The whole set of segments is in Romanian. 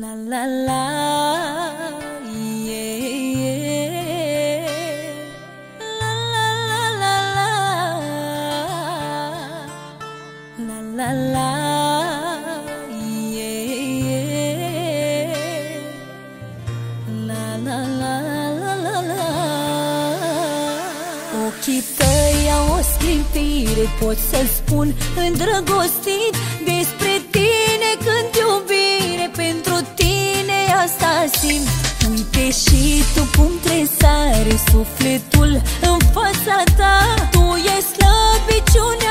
La la la, yeah, yeah. La la la la, la la la, yeah, yeah. La la la la la la. Ochii tăi au o sclipire, pot să spun îndrăgostit puțin Uite și tu cum tresare sufletul în fața ta. Tu e slăbiciune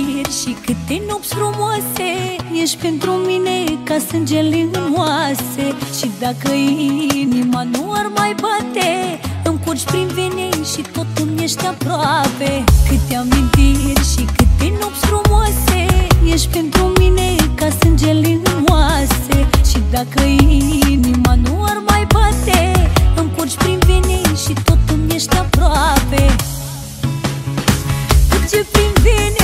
iubiri Și câte nopți frumoase. Ești pentru mine ca sângele în oase. Și dacă inima nu ar mai bate Îmi curgi prin vene și tot îmi ești aproape. Câte amintiri și câte nopți frumoase. Ești pentru mine ca sângele în oase. Și dacă inima nu ar mai bate Îmi curgi prin vene și tot îmi ești aproape. Cât prin vene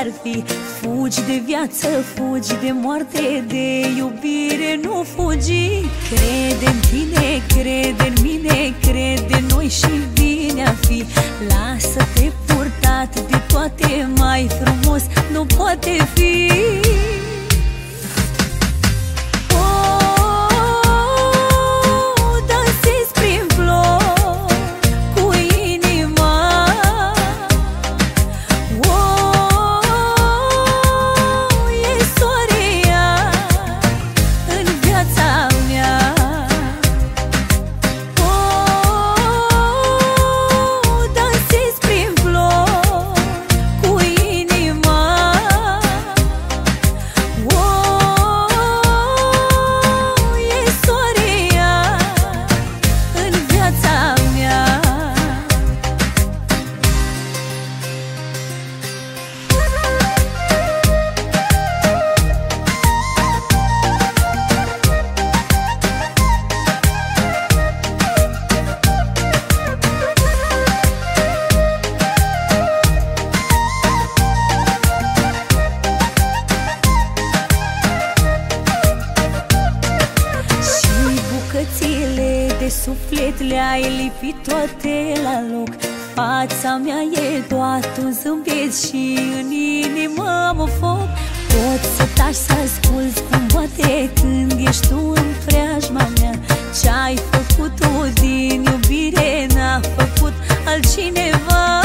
ar fi Fugi de viață, fugi de moarte, de iubire Nu fugi, crede în tine, Aș să ascult cum bate când ești tu în preajma mea. Ce-ai făcut-o din iubire n-a făcut altcineva.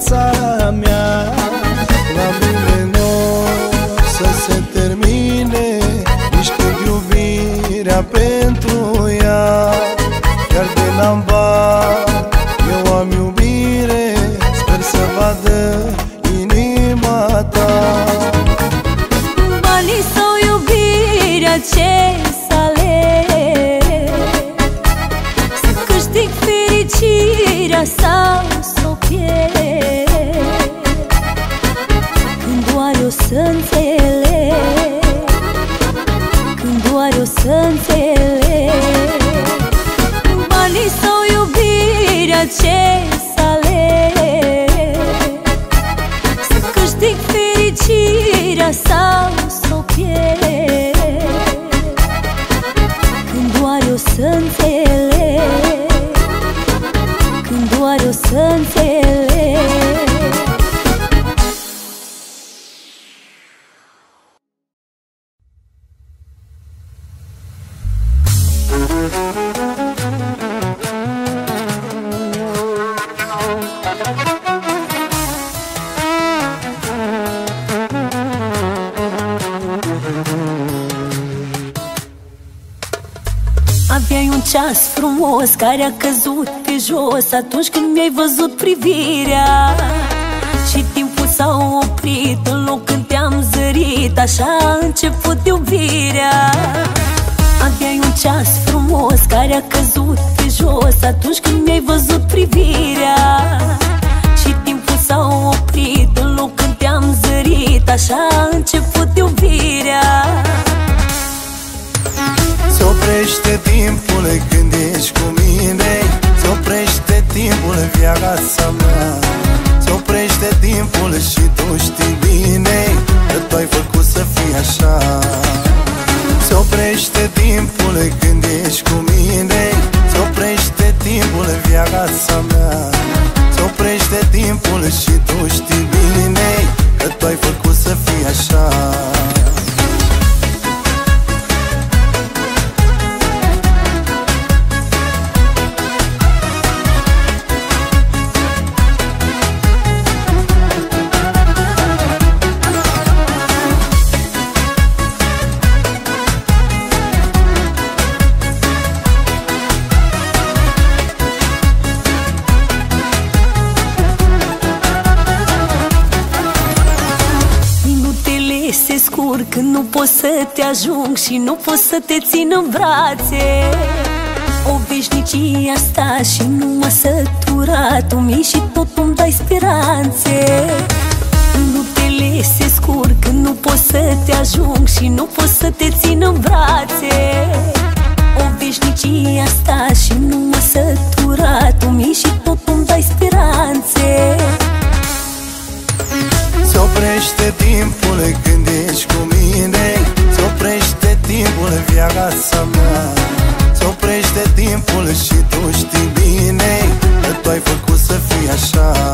viața mea care a căzut pe jos Atunci când mi-ai văzut privirea. Și timpul s-a oprit în loc când te-am zărit Așa pot să te ajung Și nu pot să te țin în brațe. O veșnicie asta și nu m-a săturat Mi și tot îmi dai speranțe. Minutele se scurg când nu pot să te ajung Și nu pot să te țin în brațe. O veșnicie asta și nu m-a săturat Mi și tot îmi dai speranțe. Se oprește timpul când ești cu mine. Se oprește timpul viața mea Se oprește timpul și tu știi bine Că tu ai făcut să fie așa.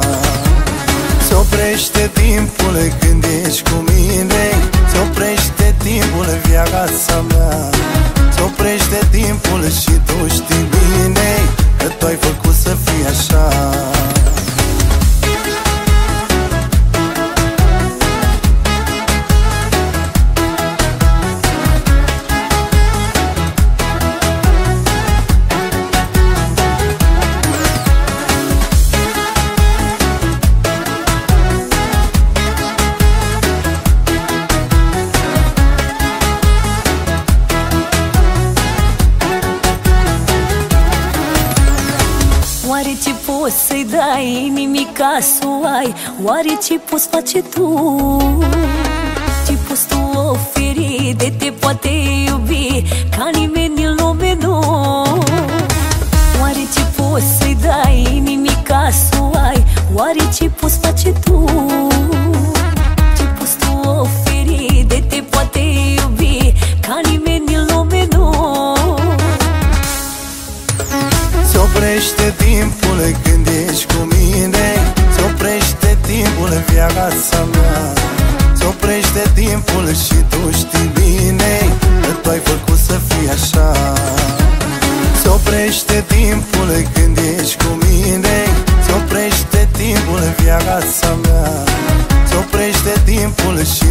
Se oprește timpul când ești cu mine. Se oprește timpul viața mea Se oprește timpul și tu știi bine Că tu ai făcut să fie așa nimica să o ai Oare ce poți face tu? Ce poți tu oferi de te poate iubi Ca nimeni în lume nu? Oare ce poți să-i dai nimica să o ai Oare ce poți face tu? Ce poți tu oferi de te poate iubi Ca nimeni în lume nu? Se oprește timpul când timpul viața mea Se oprește timpul și tu știi bine Că tu ai făcut să fie așa. Se oprește timpul când ești cu mine Se oprește timpul viața mea Se oprește timpul și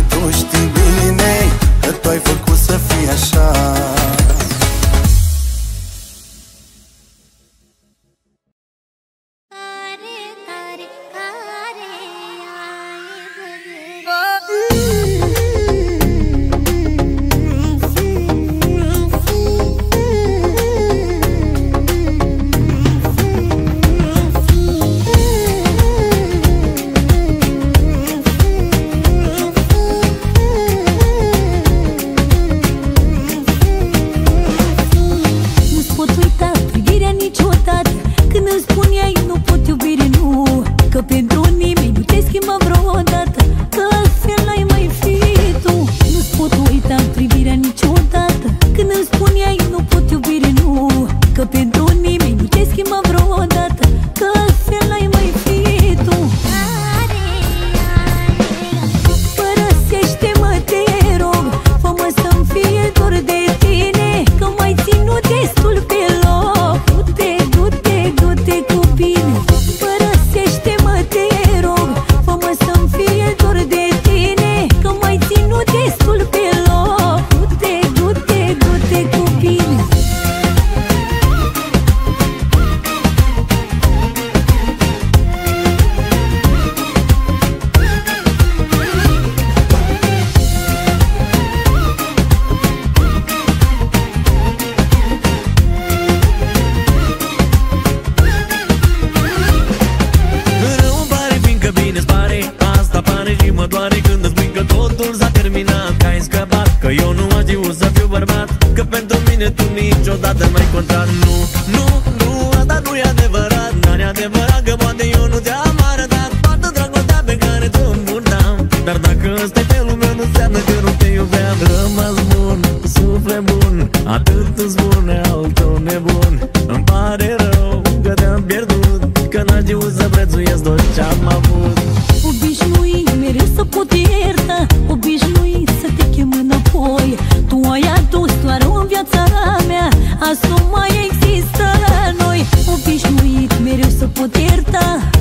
discutirte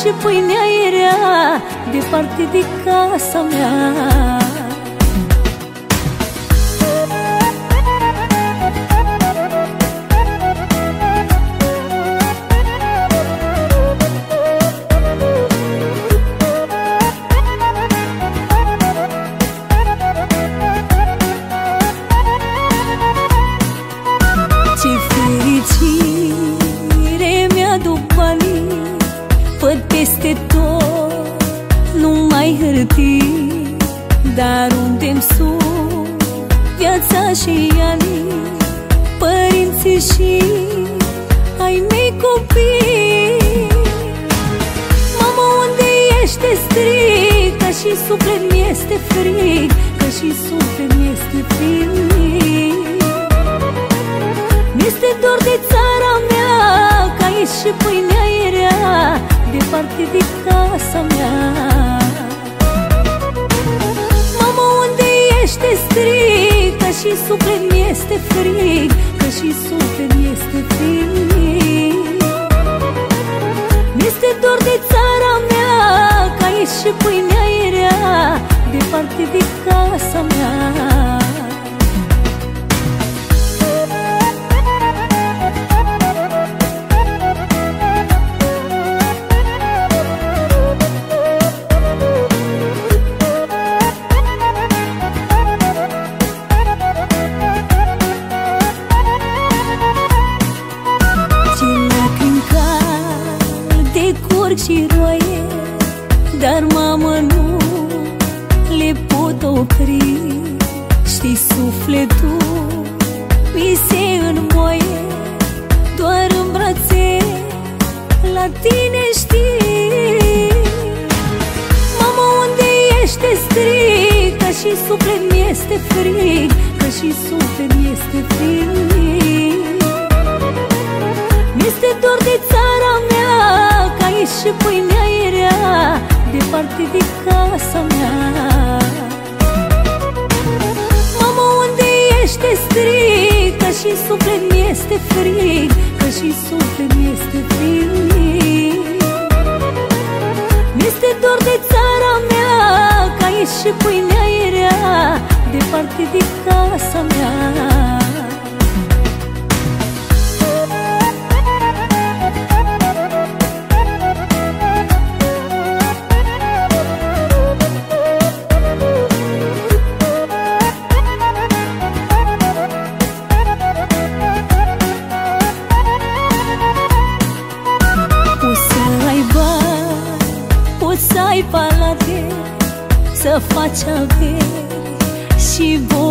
și pâinea era Departe de casa mea. învățașii ani Părinții și ai mei copii. Mamă, unde ești te strig Că și suflet mi este frig Că și suflet mi este frig. Mi-este dor de țara mea Că aici și pâinea e rea Departe de casa mea. vorbește stric Că și suflet mi este frig Că și suflet mi este frig. Mi-este dor de țara mea Că aici și pâinea e rea Departe de casa mea.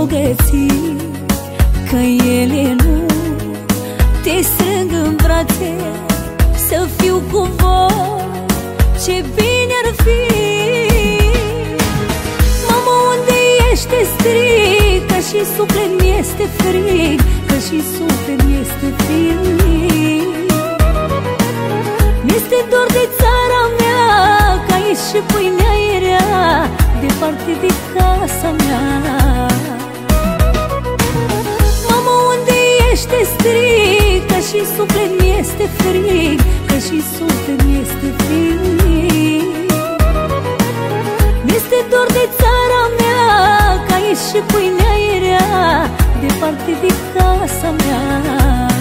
bogății Că ele nu te strâng în brațe. Să fiu cu voi, ce bine ar fi. Mamă, unde ești, te strig Că și suflet mi este frig Că și suflet mi este frig. Mi-este dor de țara mea Că aici și pâinea era Departe de casa mea. te strică și suflet mi este frig Că și suflet mi este frig. Mi-este dor de țara mea Că aici și pâinea era Departe de casa mea.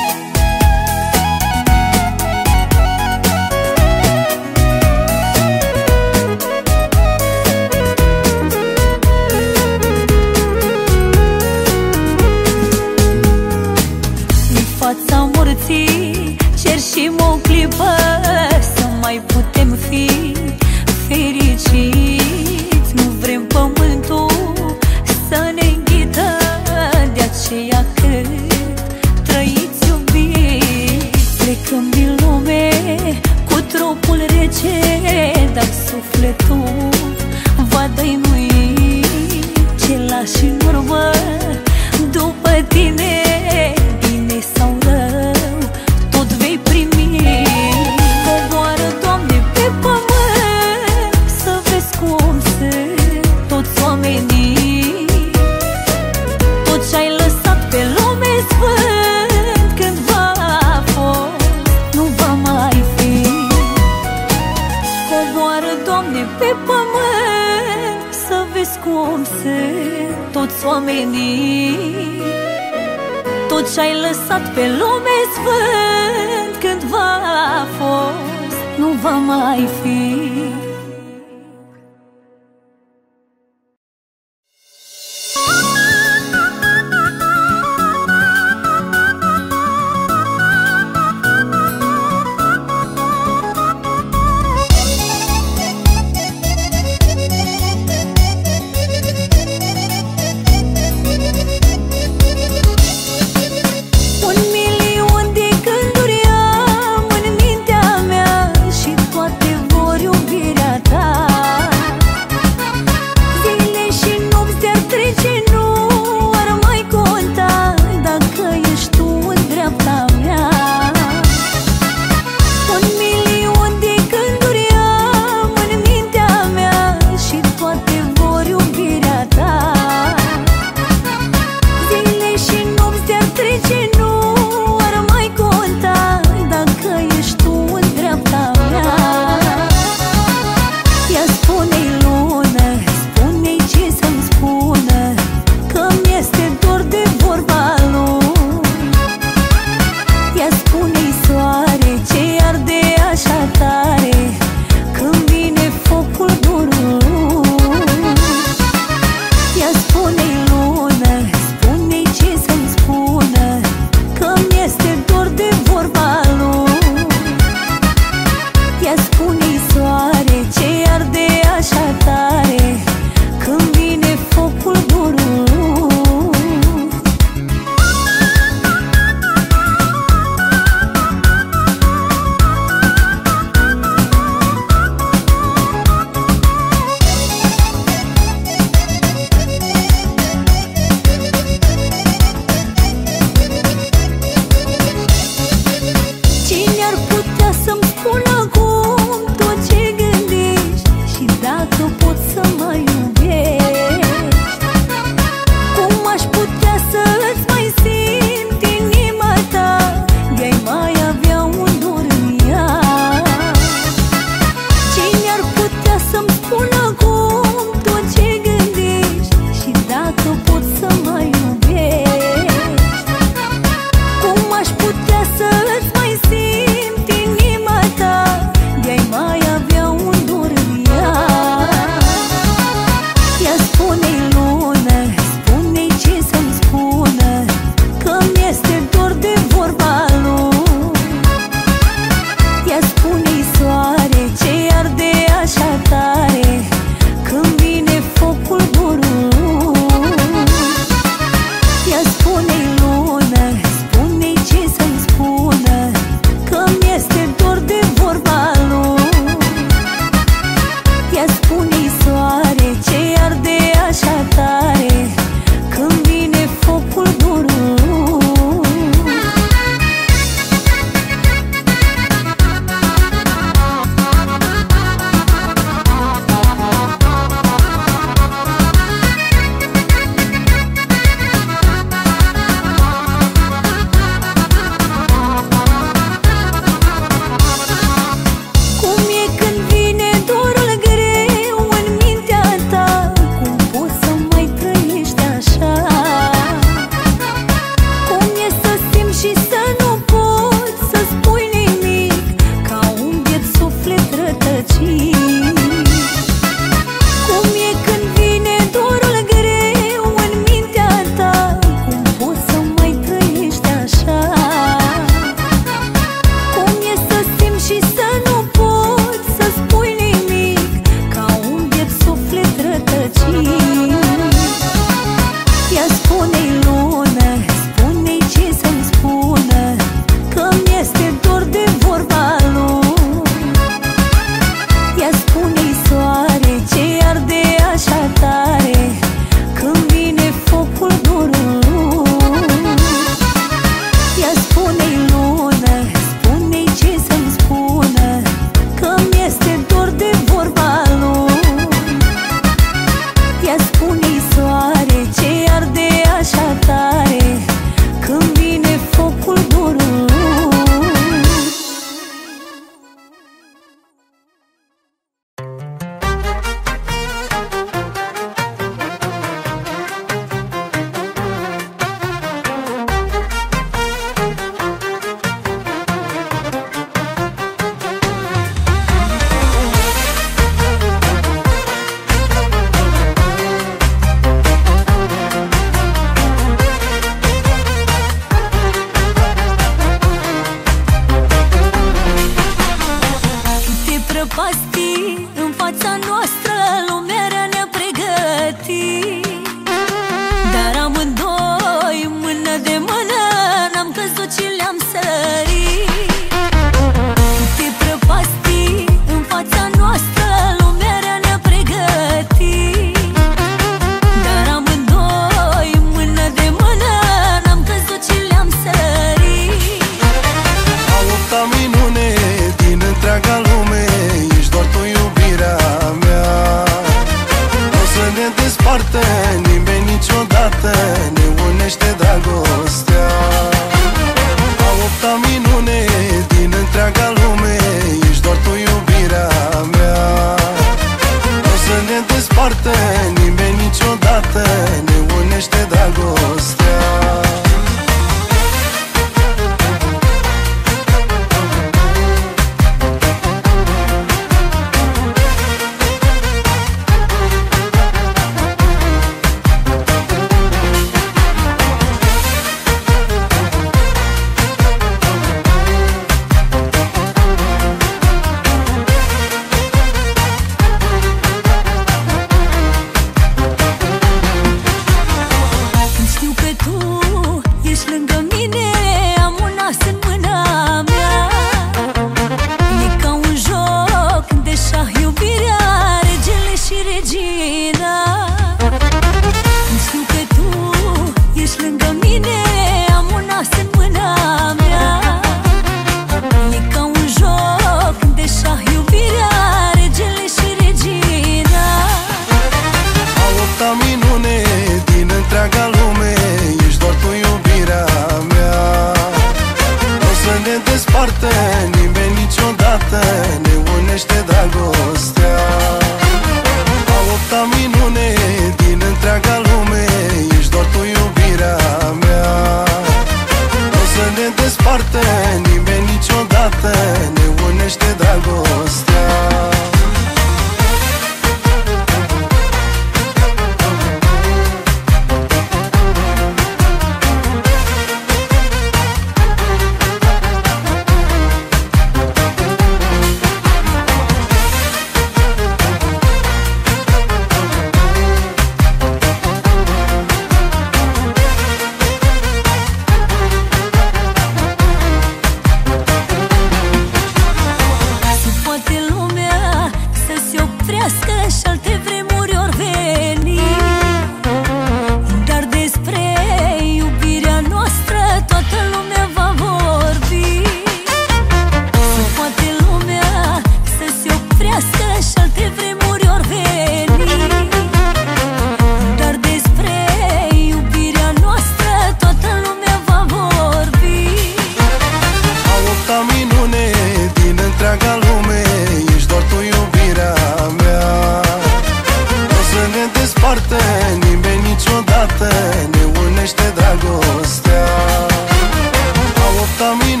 camino.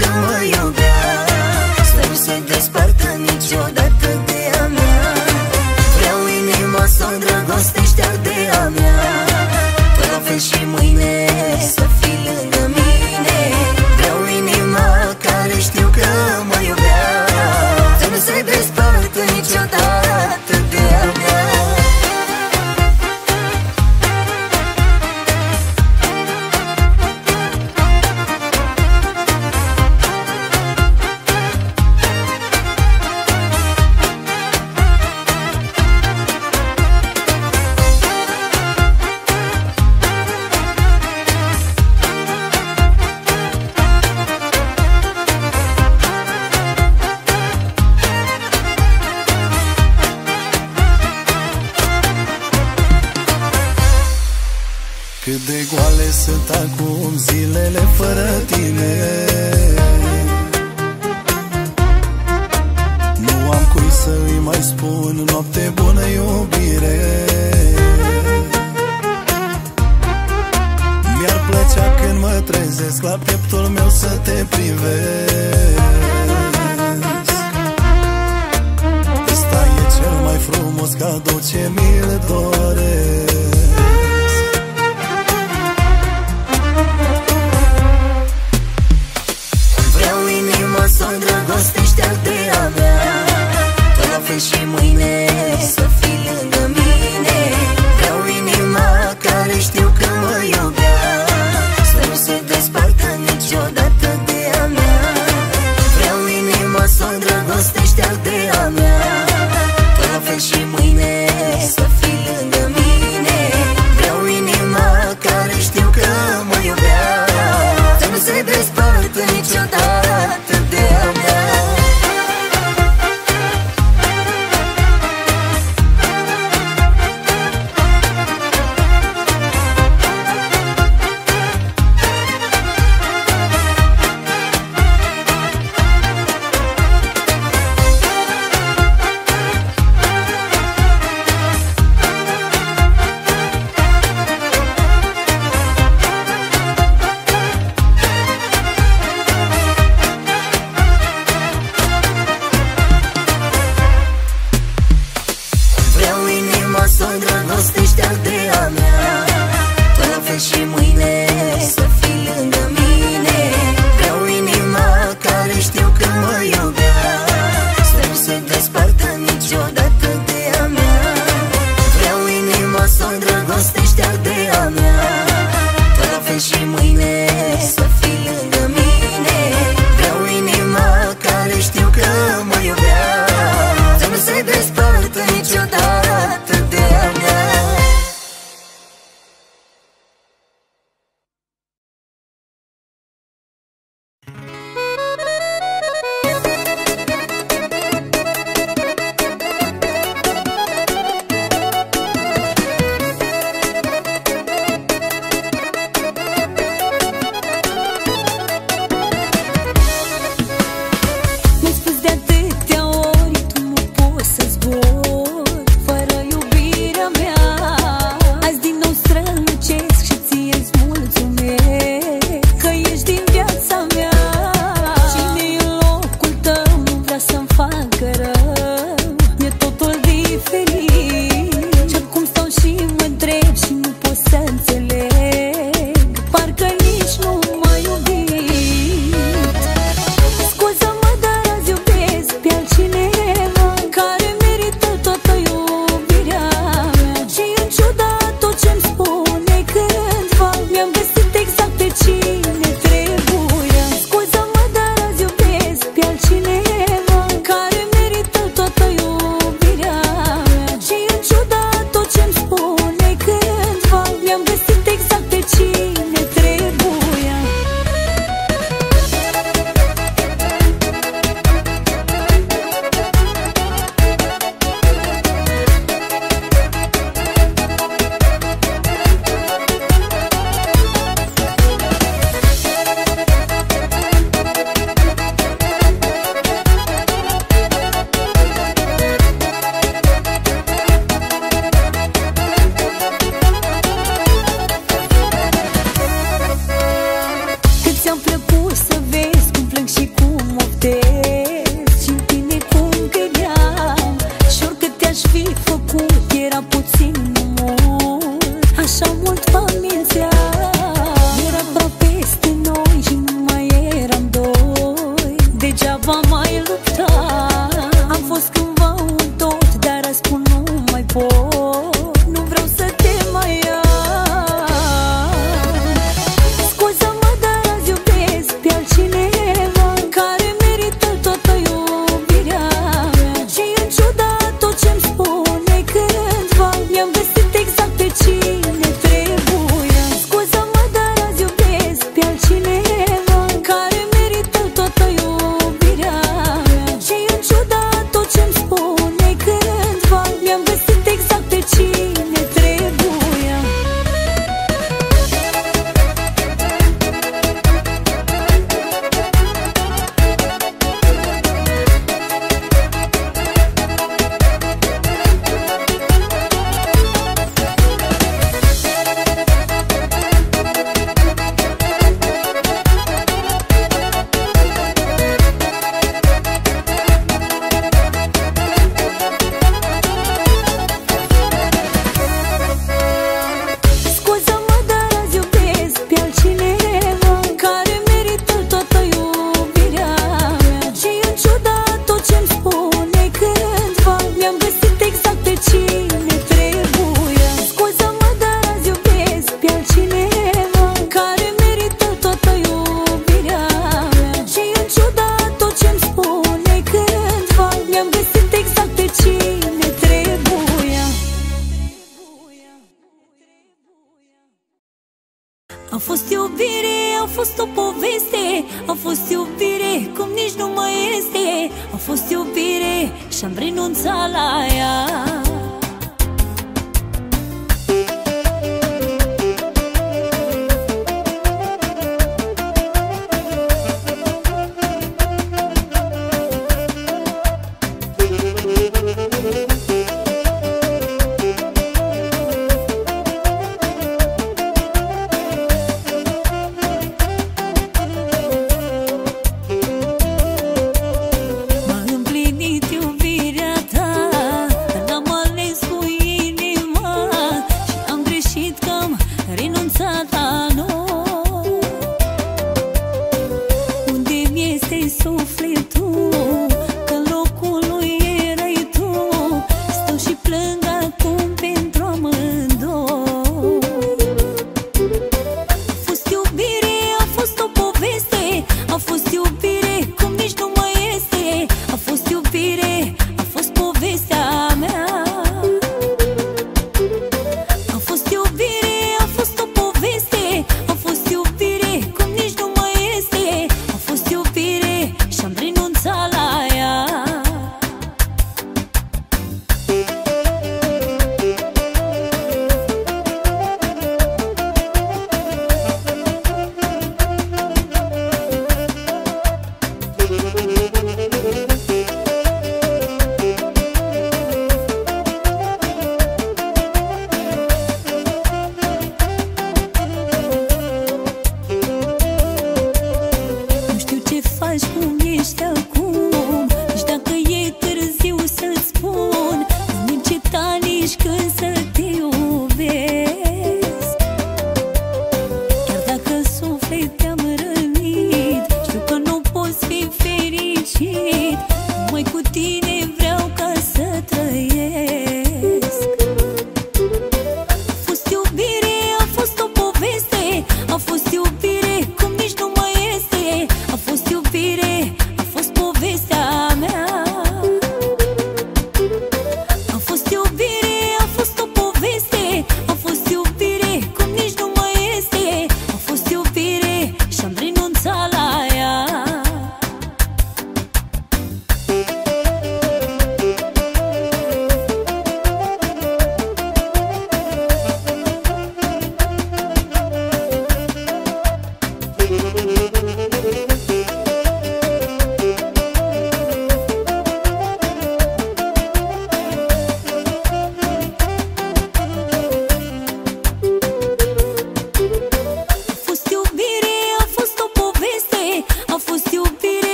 Come on, young girl. Step, step, step.